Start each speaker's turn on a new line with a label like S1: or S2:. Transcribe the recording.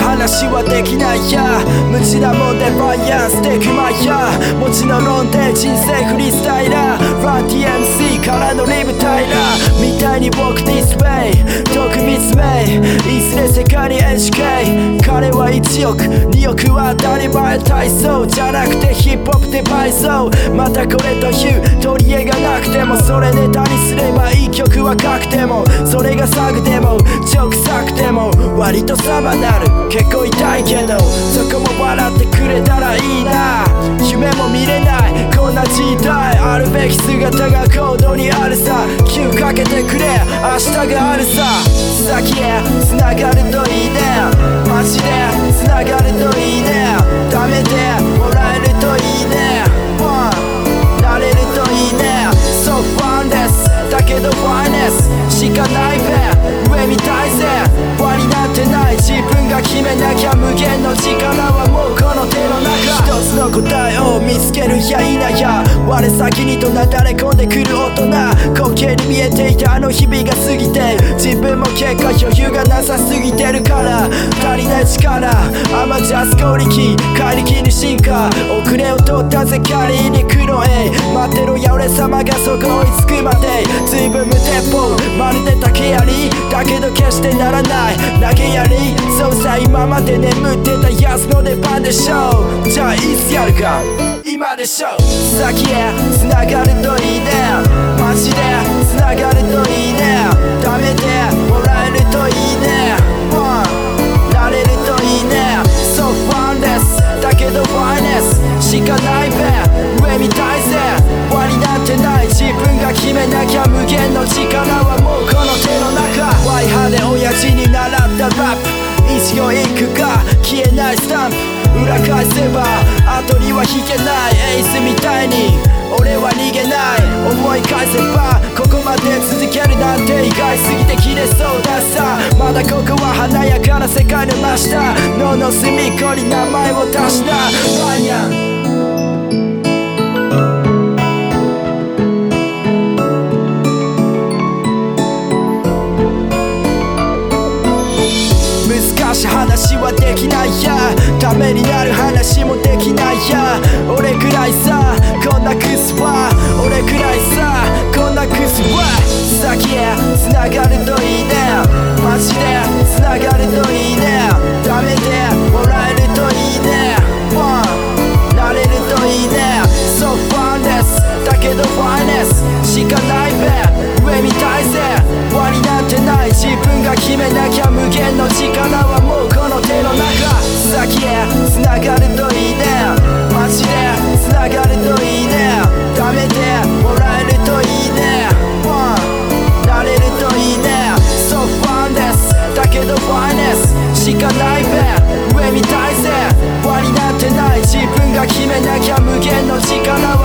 S1: 話はできないや。無知なもんでバイアンステークマイヤー持ちの論で人生フリースタイラー。ラン TMC からのリブタイラー。みたいに僕ディスプレイ。遠く見つめいずれ世界に HK 彼は1億。2億は当たり前体操。じゃなくてヒップホップで倍増またこれという取り柄がなくても。それネタにすればいい曲は書くても。それがサも割とサバなる。結構痛いけどそこも笑ってくれたらいいな。夢も見れない。こんな時代あるべき姿が行動にあるさ。気をかけてくれ。明日があるさ。るや否や。我先にとなだれ込んでくる大人滑稽に見えていたあの日々が過ぎて自分も結果余裕がなさすぎてるから足りない力アマジャス攻撃怪力に進化遅れを取ったぜ仮に黒へ待ってろや俺様がそこ追いつくまで随分無鉄砲まるで竹槍だけど決してならない投げやりそうさ今まで眠ってたやつの出番でしょうじゃあいつやるか。今でしょ。先へ繋がるといいね。マジで繋がるといいね。ダメでもらえるといいね、なれるといいね。So fun です。だけどファイネス。しかないべ。上見たいぜ。輪になってない。自分が決めなきゃ無限の力はもうこの手の中。ワイハで親父に習ったラップ。一行インクが消えないスタンプ。裏返せばは引けない。エースみたいに。俺は逃げない。思い返せばここまで続けるなんて意外すぎて切れそうださ。まだここは華やかな世界の真下。脳の隅っこに名前を出した。バニャし話はできないや。ためになる話もできないや。俺くらいさこんなクスは。上見たいぜ。割りなってない。自分が決めなきゃ無限の力は